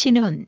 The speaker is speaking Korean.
신혼.